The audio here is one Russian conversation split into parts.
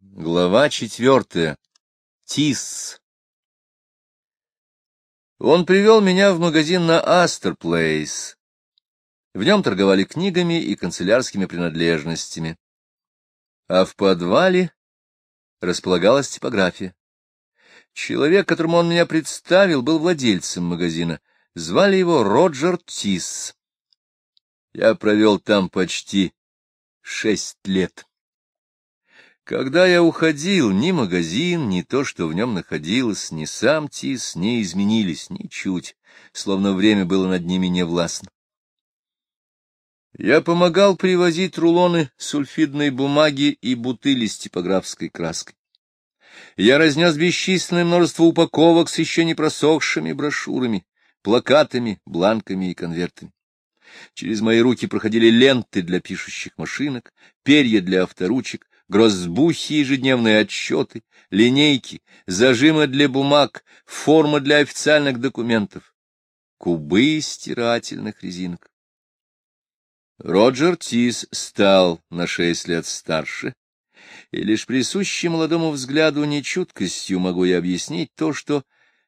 Глава четвертая. Тис. Он привел меня в магазин на Астер Плейс. В нем торговали книгами и канцелярскими принадлежностями. А в подвале располагалась типография. Человек, которому он меня представил, был владельцем магазина. Звали его Роджер Тис. Я провел там почти шесть лет. Когда я уходил, ни магазин, ни то, что в нем находилось, ни сам Тис не изменились ничуть, словно время было над ними невластно. Я помогал привозить рулоны сульфидной бумаги и бутыли с типографской краской. Я разнес бесчисленное множество упаковок с еще не просохшими брошюрами, плакатами, бланками и конвертами. Через мои руки проходили ленты для пишущих машинок, перья для авторучек, грозбухи ежедневные отчеты, линейки, зажимы для бумаг, форма для официальных документов, кубы стирательных резинок. Роджер Тис стал на шесть лет старше, и лишь присущей молодому взгляду нечуткостью могу я объяснить то, что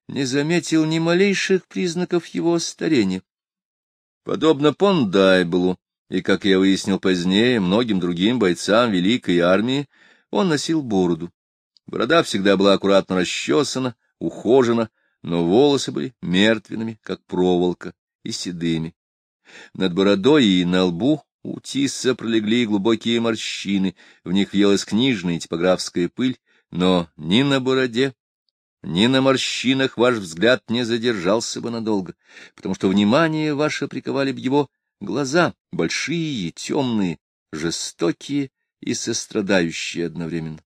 не заметил ни малейших признаков его старения. Подобно Пондайблу, и, как я выяснил позднее, многим другим бойцам Великой Армии он носил бороду. Борода всегда была аккуратно расчесана, ухожена, но волосы были мертвенными, как проволока, и седыми. Над бородой и на лбу у Тисса пролегли глубокие морщины, в них въелась книжная и типографская пыль, но ни на бороде, ни на морщинах ваш взгляд не задержался бы надолго, потому что внимание ваше приковали бы его Глаза большие, темные, жестокие и сострадающие одновременно.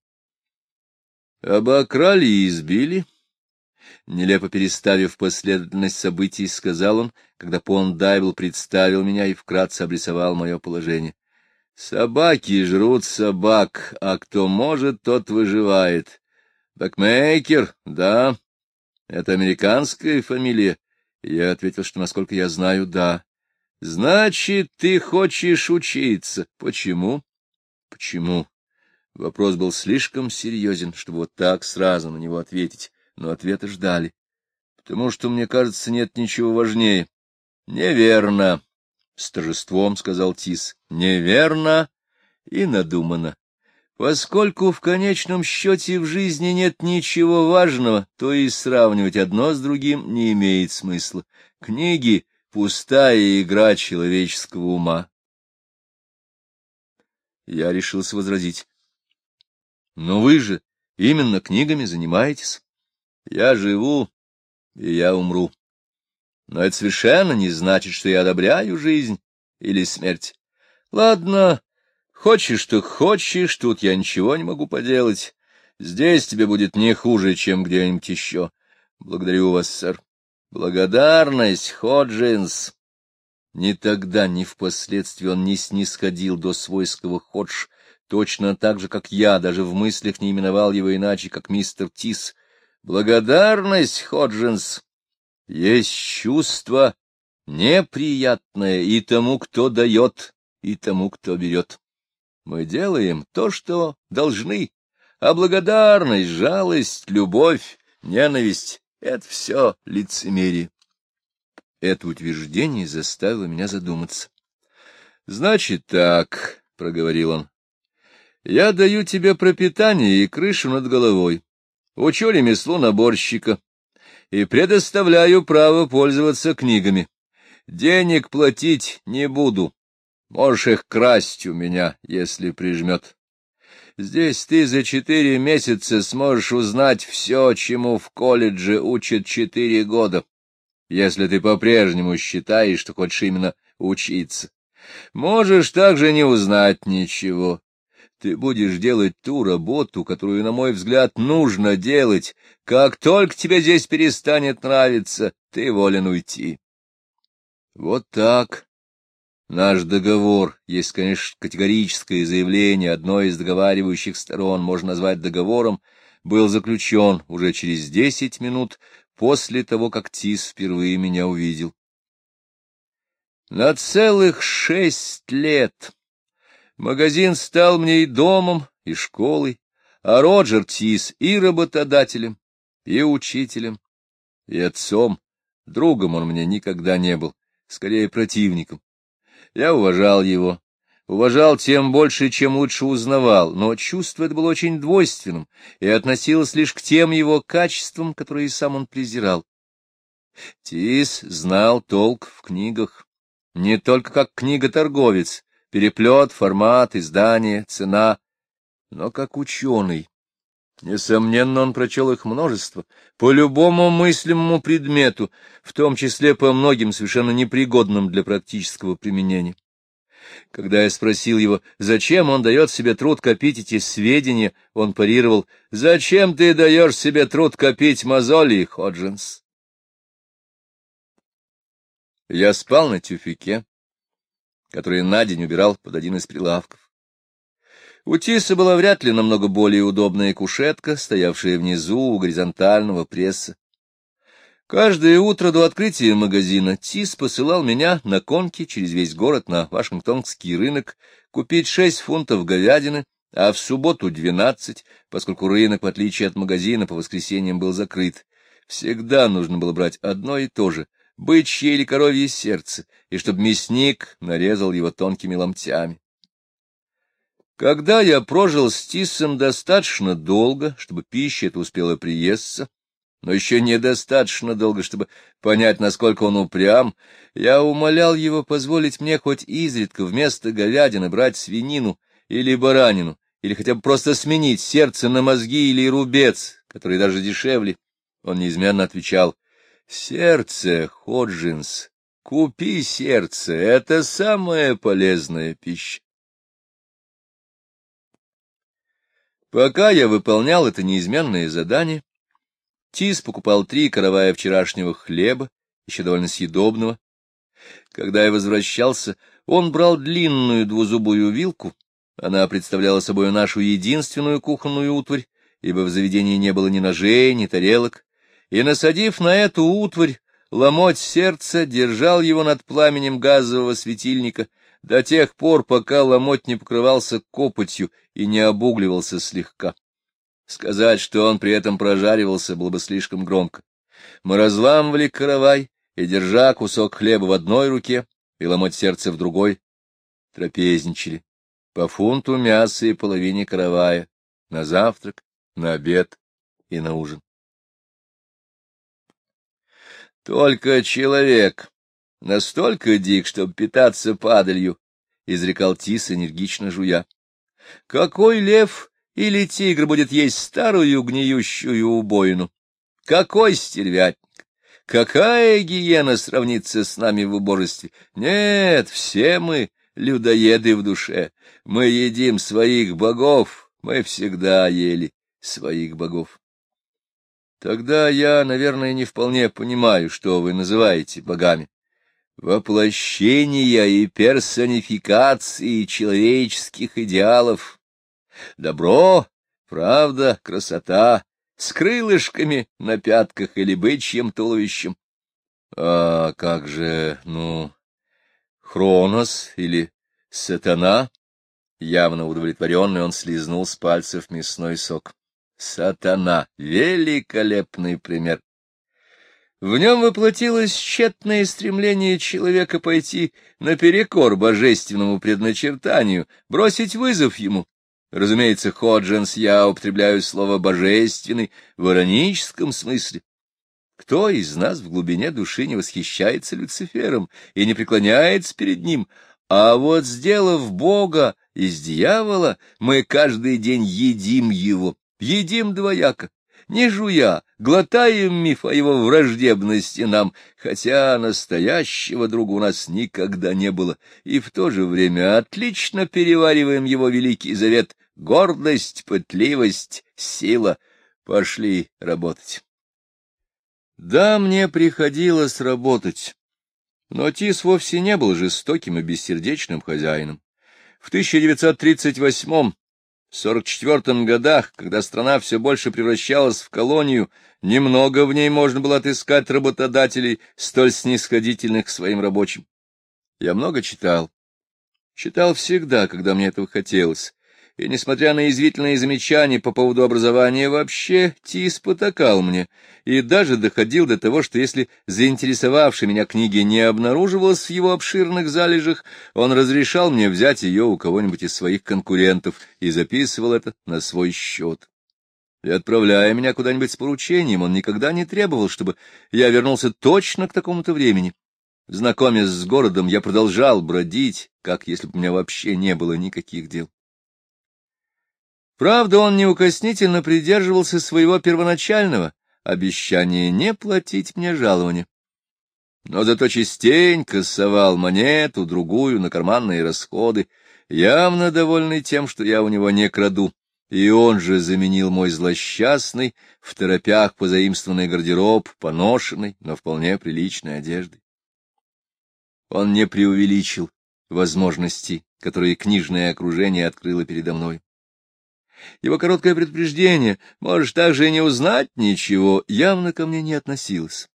Обокрали и избили. Нелепо переставив последовательность событий, сказал он, когда Пон Дайвел представил меня и вкратце обрисовал мое положение. Собаки жрут собак, а кто может, тот выживает. Бэкмейкер, да. Это американская фамилия. Я ответил, что, насколько я знаю, да. Значит, ты хочешь учиться. Почему? Почему? Вопрос был слишком серьезен, чтобы вот так сразу на него ответить, но ответа ждали. Потому что, мне кажется, нет ничего важнее. Неверно, — с торжеством сказал Тис. Неверно и надумано. Поскольку в конечном счете в жизни нет ничего важного, то и сравнивать одно с другим не имеет смысла. Книги пустая игра человеческого ума. Я решился возразить. Но вы же именно книгами занимаетесь. Я живу, и я умру. Но это совершенно не значит, что я одобряю жизнь или смерть. Ладно, хочешь, что хочешь, тут я ничего не могу поделать. Здесь тебе будет не хуже, чем где-нибудь еще. Благодарю вас, сэр. Благодарность, Ходжинс! Ни тогда, ни впоследствии он не снисходил до свойского Ходж, точно так же, как я, даже в мыслях не именовал его иначе, как мистер Тис. Благодарность, Ходжинс! Есть чувство неприятное и тому, кто дает, и тому, кто берет. Мы делаем то, что должны, а благодарность, жалость, любовь, ненависть это все лицемерие. Это утверждение заставило меня задуматься. — Значит так, — проговорил он, — я даю тебе пропитание и крышу над головой, учу ремеслу наборщика и предоставляю право пользоваться книгами. Денег платить не буду. Можешь их красть у меня, если прижмет. Здесь ты за четыре месяца сможешь узнать все, чему в колледже учат четыре года, если ты по-прежнему считаешь, что хочешь именно учиться. Можешь также не узнать ничего. Ты будешь делать ту работу, которую, на мой взгляд, нужно делать. Как только тебе здесь перестанет нравиться, ты волен уйти. Вот так Наш договор, есть, конечно, категорическое заявление одной из договаривающих сторон, можно назвать договором, был заключен уже через десять минут после того, как Тис впервые меня увидел. На целых шесть лет магазин стал мне и домом, и школой, а Роджер Тис и работодателем, и учителем, и отцом. Другом он мне никогда не был, скорее противником. Я уважал его, уважал тем больше, чем лучше узнавал, но чувство это было очень двойственным и относилось лишь к тем его качествам, которые сам он презирал. Тис знал толк в книгах, не только как книготорговец, переплет, формат, издание, цена, но как ученый. Несомненно, он прочел их множество, по любому мыслимому предмету, в том числе по многим совершенно непригодным для практического применения. Когда я спросил его, зачем он дает себе труд копить эти сведения, он парировал, «Зачем ты даешь себе труд копить мозоли, Ходжинс?» Я спал на тюфике, который на день убирал под один из прилавков. У Тиса была вряд ли намного более удобная кушетка, стоявшая внизу у горизонтального пресса. Каждое утро до открытия магазина Тис посылал меня на конки через весь город на Вашингтонский рынок купить шесть фунтов говядины, а в субботу двенадцать, поскольку рынок, в отличие от магазина, по воскресеньям был закрыт. Всегда нужно было брать одно и то же бычье или коровье сердце, и чтобы мясник нарезал его тонкими ломтями. Когда я прожил с Тисом достаточно долго, чтобы пища эта успела приесться, но еще недостаточно долго, чтобы понять, насколько он упрям, я умолял его позволить мне хоть изредка вместо говядины брать свинину или баранину, или хотя бы просто сменить сердце на мозги или рубец, который даже дешевле. Он неизменно отвечал, Сердце, Ходжинс, купи сердце, это самая полезная пища. Пока я выполнял это неизменное задание, Тис покупал три каравая вчерашнего хлеба, еще довольно съедобного. Когда я возвращался, он брал длинную двузубую вилку, она представляла собой нашу единственную кухонную утварь, ибо в заведении не было ни ножей, ни тарелок, и, насадив на эту утварь, ломоть сердца держал его над пламенем газового светильника до тех пор, пока ломоть не покрывался копотью и не обугливался слегка. Сказать, что он при этом прожаривался, было бы слишком громко. Мы разламывали каравай и, держа кусок хлеба в одной руке и ломоть сердца в другой, трапезничали по фунту мяса и половине каравая на завтрак, на обед и на ужин. Только человек настолько дик, чтобы питаться падалью, — изрекал Тис, энергично жуя. Какой лев или тигр будет есть старую гниющую убоину? Какой стервятник? Какая гиена сравнится с нами в убожестве? Нет, все мы людоеды в душе. Мы едим своих богов, мы всегда ели своих богов. Тогда я, наверное, не вполне понимаю, что вы называете богами. Воплощения и персонификации человеческих идеалов. Добро, правда, красота, с крылышками на пятках или бычьим туловищем. А как же, ну, Хронос или Сатана? Явно удовлетворенный он слизнул с пальцев мясной сок. Сатана — великолепный пример. В нем воплотилось тщетное стремление человека пойти наперекор божественному предначертанию, бросить вызов ему. Разумеется, Ходжинс, я употребляю слово «божественный» в ироническом смысле. Кто из нас в глубине души не восхищается Люцифером и не преклоняется перед ним? А вот, сделав Бога из дьявола, мы каждый день едим его, едим двояко, не жуя, глотаем миф о его враждебности нам, хотя настоящего друга у нас никогда не было, и в то же время отлично перевариваем его великий завет — гордость, пытливость, сила. Пошли работать. Да, мне приходилось работать, но Тис вовсе не был жестоким и бессердечным хозяином. В 1938 сорок четвертом годах, когда страна все больше превращалась в колонию, немного в ней можно было отыскать работодателей, столь снисходительных к своим рабочим. Я много читал. Читал всегда, когда мне этого хотелось. И, несмотря на извительные замечания по поводу образования вообще, Тис потакал мне и даже доходил до того, что если заинтересовавшей меня книги не обнаруживалась в его обширных залежах, он разрешал мне взять ее у кого-нибудь из своих конкурентов и записывал это на свой счет. И отправляя меня куда-нибудь с поручением, он никогда не требовал, чтобы я вернулся точно к такому-то времени. Знакомясь с городом, я продолжал бродить, как если бы у меня вообще не было никаких дел. Правда, он неукоснительно придерживался своего первоначального обещания не платить мне жалования. Но зато частенько совал монету, другую, на карманные расходы, явно довольный тем, что я у него не краду, и он же заменил мой злосчастный, в торопях позаимствованный гардероб, поношенный, но вполне приличной одеждой. Он не преувеличил возможностей, которые книжное окружение открыло передо мной. Его короткое предупреждение, можешь также и не узнать ничего, явно ко мне не относилось.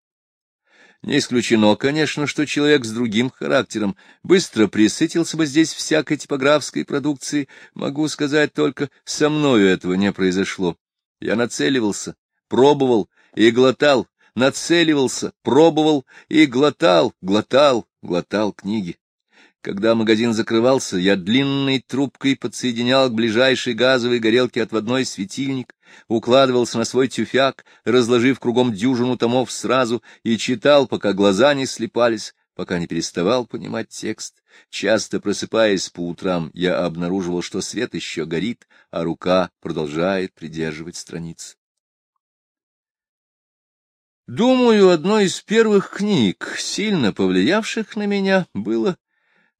Не исключено, конечно, что человек с другим характером быстро присытился бы здесь всякой типографской продукции. Могу сказать только, со мною этого не произошло. Я нацеливался, пробовал и глотал, нацеливался, пробовал и глотал, глотал, глотал книги. Когда магазин закрывался, я длинной трубкой подсоединял к ближайшей газовой горелке отводной светильник, укладывался на свой тюфяк, разложив кругом дюжину томов сразу, и читал, пока глаза не слепались, пока не переставал понимать текст. Часто просыпаясь по утрам, я обнаруживал, что свет еще горит, а рука продолжает придерживать страницу. Думаю, одной из первых книг, сильно повлиявших на меня, было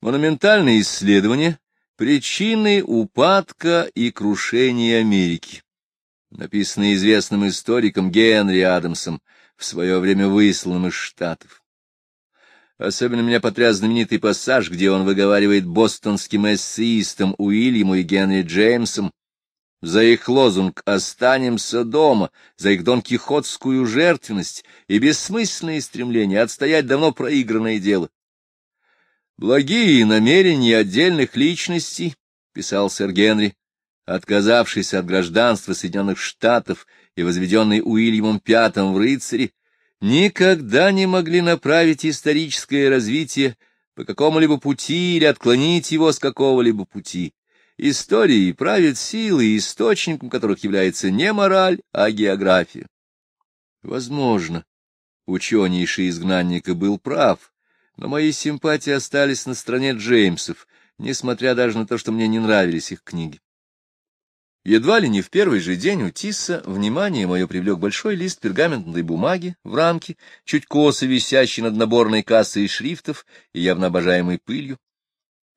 Монументальное исследование причины упадка и крушения Америки, написанное известным историком Генри Адамсом, в свое время высланным из Штатов. Особенно меня потряс знаменитый пассаж, где он выговаривает бостонским эссеистам Уильяму и Генри Джеймсом за их лозунг «Останемся дома», за их донкихотскую жертвенность и бессмысленные стремления отстоять давно проигранное дело. Благие намерения отдельных личностей, — писал сэр Генри, отказавшийся от гражданства Соединенных Штатов и возведенный Уильямом V в рыцаре, никогда не могли направить историческое развитие по какому-либо пути или отклонить его с какого-либо пути. Истории правят силы, источником которых является не мораль, а география. Возможно, ученейший изгнанника был прав, но мои симпатии остались на стороне Джеймсов, несмотря даже на то, что мне не нравились их книги. Едва ли не в первый же день у Тисса внимание мое привлек большой лист пергаментной бумаги в рамке, чуть косо висящий над наборной кассой шрифтов и явно обожаемой пылью.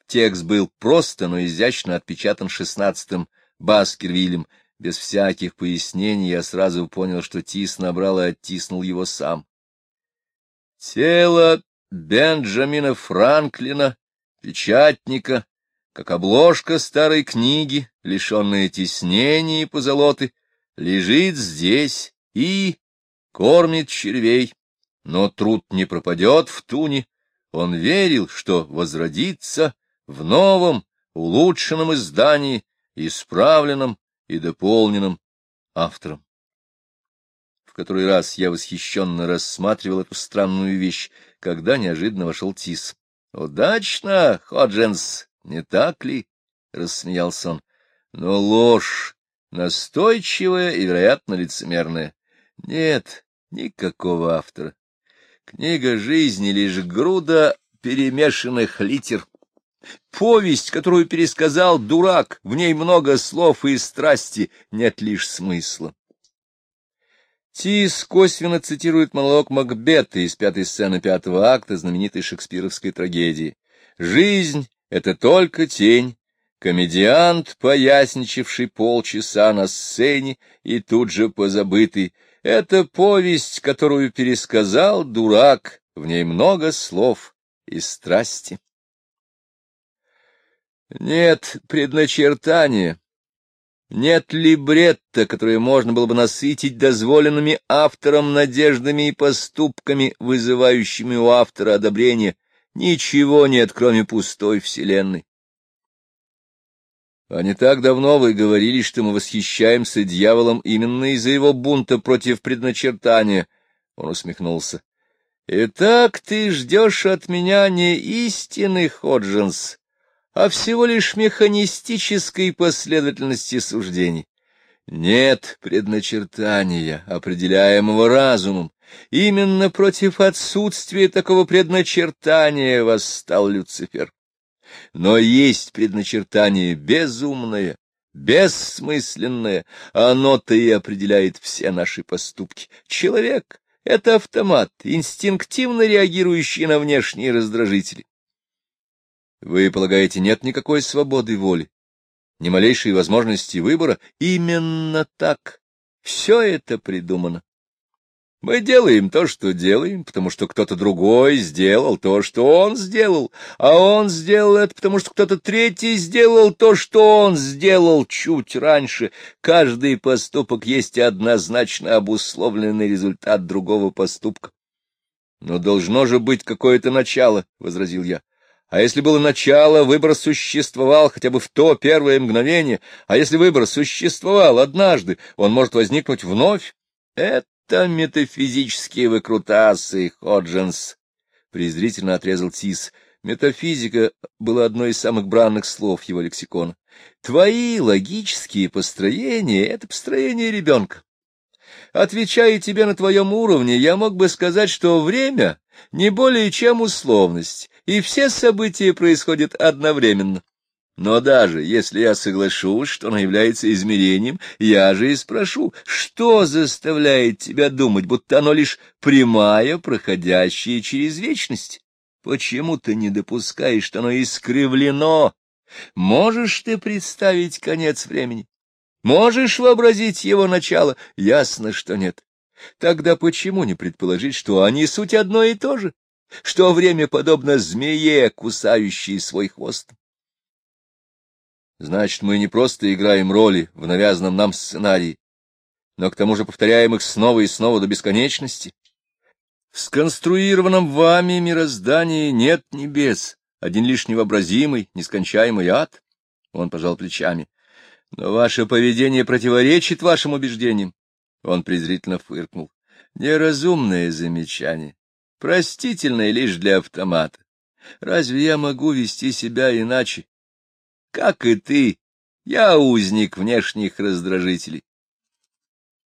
Текст был просто, но изящно отпечатан шестнадцатым Баскервилем. Без всяких пояснений я сразу понял, что Тис набрал и оттиснул его сам. Тело Бенджамина Франклина, печатника, как обложка старой книги, лишенная тиснений и позолоты, лежит здесь и кормит червей. Но труд не пропадет в туне. Он верил, что возродится в новом, улучшенном издании, исправленном и дополненном автором. В который раз я восхищенно рассматривал эту странную вещь, когда неожиданно вошел Тис. — Удачно, Ходженс, не так ли? — рассмеялся он. — Но ложь, настойчивая и, вероятно, лицемерная. Нет, никакого автора. Книга жизни — лишь груда перемешанных литер. Повесть, которую пересказал дурак, в ней много слов и страсти, нет лишь смысла. Тис косвенно цитирует монолог Макбета из пятой сцены пятого акта знаменитой шекспировской трагедии. «Жизнь — это только тень, комедиант, поясничавший полчаса на сцене и тут же позабытый. Это повесть, которую пересказал дурак, в ней много слов и страсти». Нет предначертания, нет либретто, которое можно было бы насытить дозволенными автором надеждами и поступками, вызывающими у автора одобрение. Ничего нет, кроме пустой вселенной. А не так давно вы говорили, что мы восхищаемся дьяволом именно из-за его бунта против предначертания. Он усмехнулся. — Итак, ты ждешь от меня не истины, Ходжинс, а всего лишь механистической последовательности суждений. Нет предначертания, определяемого разумом. Именно против отсутствия такого предначертания восстал Люцифер. Но есть предначертание безумное, бессмысленное, оно-то и определяет все наши поступки. Человек — это автомат, инстинктивно реагирующий на внешние раздражители. Вы полагаете, нет никакой свободы воли? Ни малейшей возможности выбора? Именно так. Все это придумано. Мы делаем то, что делаем, потому что кто-то другой сделал то, что он сделал, а он сделал это, потому что кто-то третий сделал то, что он сделал чуть раньше. Каждый поступок есть однозначно обусловленный результат другого поступка. — Но должно же быть какое-то начало, — возразил я. А если было начало, выбор существовал хотя бы в то первое мгновение, а если выбор существовал однажды, он может возникнуть вновь. Это метафизические выкрутасы, Ходжинс, — презрительно отрезал Тис. Метафизика была одной из самых бранных слов его лексикона. Твои логические построения — это построение ребенка. Отвечая тебе на твоем уровне, я мог бы сказать, что время — не более чем условность, и все события происходят одновременно. Но даже если я соглашусь, что она является измерением, я же и спрошу, что заставляет тебя думать, будто оно лишь прямая, проходящая через вечность? Почему ты не допускаешь, что оно искривлено? Можешь ты представить конец времени? Можешь вообразить его начало? Ясно, что нет. Тогда почему не предположить, что они суть одно и то же? Что время подобно змее, кусающей свой хвост? Значит, мы не просто играем роли в навязанном нам сценарии, но к тому же повторяем их снова и снова до бесконечности. В сконструированном вами мироздании нет небес, один лишь невообразимый, нескончаемый ад. Он пожал плечами. Но ваше поведение противоречит вашим убеждениям. Он презрительно фыркнул. Неразумное замечание, простительное лишь для автомата. Разве я могу вести себя иначе, как и ты, я узник внешних раздражителей.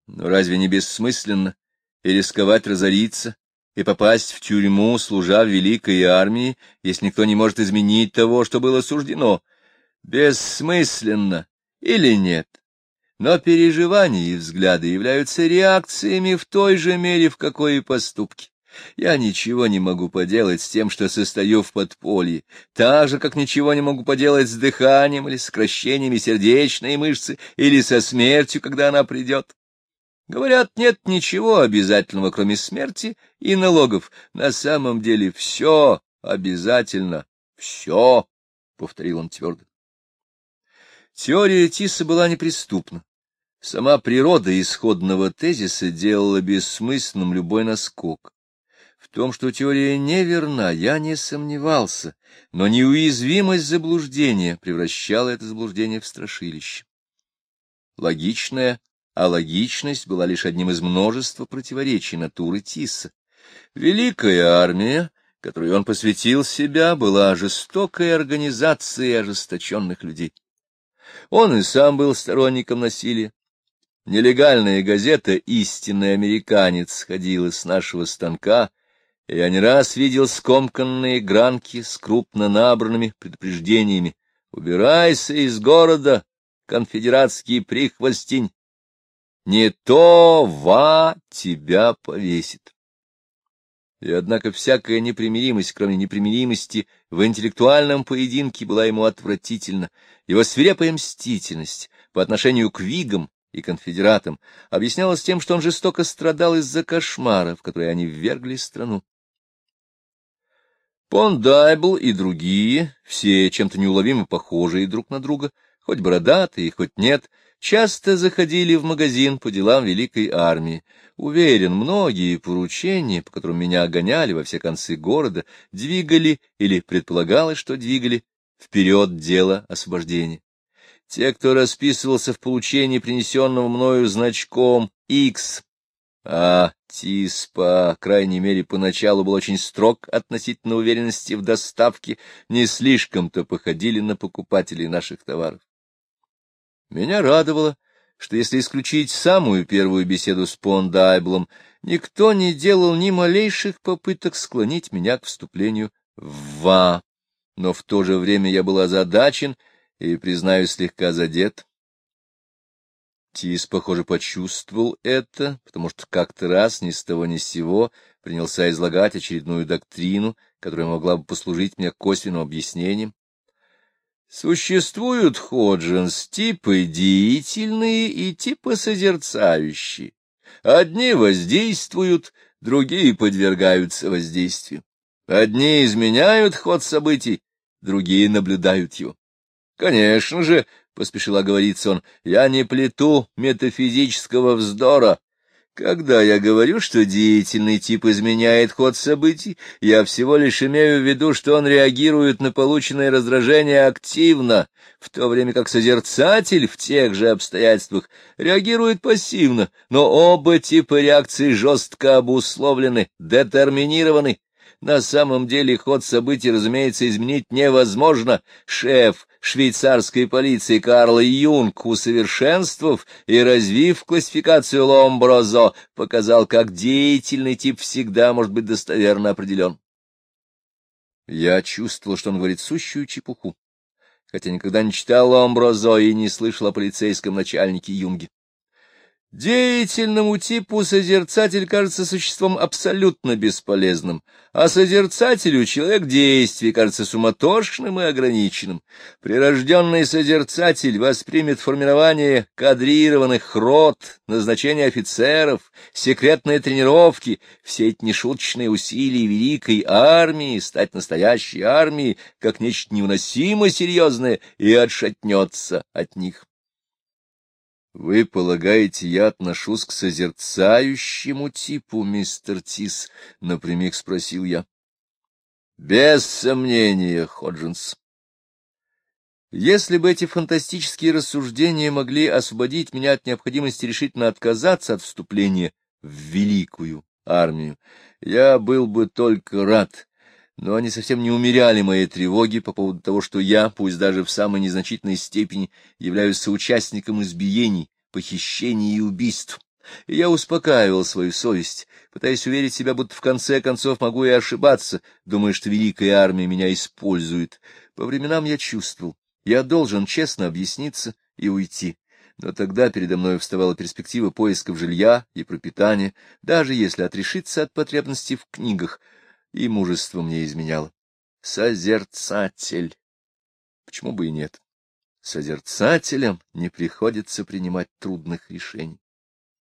Но разве не бессмысленно и рисковать разориться, и попасть в тюрьму, служа в великой армии, если никто не может изменить того, что было суждено? Бессмысленно или нет? Но переживания и взгляды являются реакциями в той же мере, в какой и поступки. Я ничего не могу поделать с тем, что состою в подполье, так же, как ничего не могу поделать с дыханием или сокращениями сердечной мышцы, или со смертью, когда она придет. Говорят, нет ничего обязательного, кроме смерти и налогов. На самом деле все обязательно, все, — повторил он твердо. Теория Тиса была неприступна. Сама природа исходного тезиса делала бессмысленным любой наскок том, что теория неверна, я не сомневался, но неуязвимость заблуждения превращала это заблуждение в страшилище. Логичная алогичность была лишь одним из множества противоречий натуры Тисса. Великая армия, которой он посвятил себя, была жестокой организацией ожесточенных людей. Он и сам был сторонником насилия. Нелегальная газета «Истинный американец» ходила с нашего станка — я не раз видел скомканные гранки с крупно набранными предупреждениями. «Убирайся из города, конфедератский прихвостень! Не то ва тебя повесит!» И однако всякая непримиримость, кроме непримиримости, в интеллектуальном поединке была ему отвратительна. Его свирепая мстительность по отношению к вигам и конфедератам объяснялась тем, что он жестоко страдал из-за кошмара, в который они ввергли страну. Пондайбл и другие, все чем-то неуловимо похожие друг на друга, хоть бородатые, хоть нет, часто заходили в магазин по делам великой армии. Уверен, многие поручения, по которым меня гоняли во все концы города, двигали, или предполагалось, что двигали, вперед дело освобождения. Те, кто расписывался в получении принесенного мною значком X, а Тис, по крайней мере, поначалу был очень строг относительно уверенности в доставке, не слишком-то походили на покупателей наших товаров. Меня радовало, что если исключить самую первую беседу с Пондайблом, никто не делал ни малейших попыток склонить меня к вступлению в ВА. Но в то же время я был озадачен и, признаюсь, слегка задет. Тис, похоже, почувствовал это, потому что как-то раз ни с того ни с сего принялся излагать очередную доктрину, которая могла бы послужить мне косвенным объяснением. Существуют, Ходжинс, типы деятельные и типы созерцающие. Одни воздействуют, другие подвергаются воздействию. Одни изменяют ход событий, другие наблюдают его. Конечно же, — поспешил оговориться он, — я не плету метафизического вздора. Когда я говорю, что деятельный тип изменяет ход событий, я всего лишь имею в виду, что он реагирует на полученное раздражение активно, в то время как созерцатель в тех же обстоятельствах реагирует пассивно, но оба типа реакции жестко обусловлены, детерминированы, на самом деле ход событий, разумеется, изменить невозможно. Шеф швейцарской полиции Карл Юнг, усовершенствовав и развив классификацию Ломброзо, показал, как деятельный тип всегда может быть достоверно определен. Я чувствовал, что он говорит сущую чепуху, хотя никогда не читал Ломброзо и не слышал о полицейском начальнике Юнге. Деятельному типу созерцатель кажется существом абсолютно бесполезным, а созерцателю человек действий кажется суматошным и ограниченным. Прирожденный созерцатель воспримет формирование кадрированных рот, назначение офицеров, секретные тренировки, все эти нешуточные усилия великой армии, стать настоящей армией, как нечто невыносимо серьезное, и отшатнется от них. — Вы полагаете, я отношусь к созерцающему типу, мистер Тис? — напрямик спросил я. — Без сомнения, Ходжинс. Если бы эти фантастические рассуждения могли освободить меня от необходимости решительно отказаться от вступления в великую армию, я был бы только рад, но они совсем не умеряли моей тревоги по поводу того, что я, пусть даже в самой незначительной степени, являюсь соучастником избиений, похищений и убийств. И я успокаивал свою совесть, пытаясь уверить себя, будто в конце концов могу и ошибаться, думая, что великая армия меня использует. По временам я чувствовал, я должен честно объясниться и уйти. Но тогда передо мной вставала перспектива поисков жилья и пропитания, даже если отрешиться от потребностей в книгах — и мужество мне изменяло. Созерцатель. Почему бы и нет? Созерцателям не приходится принимать трудных решений.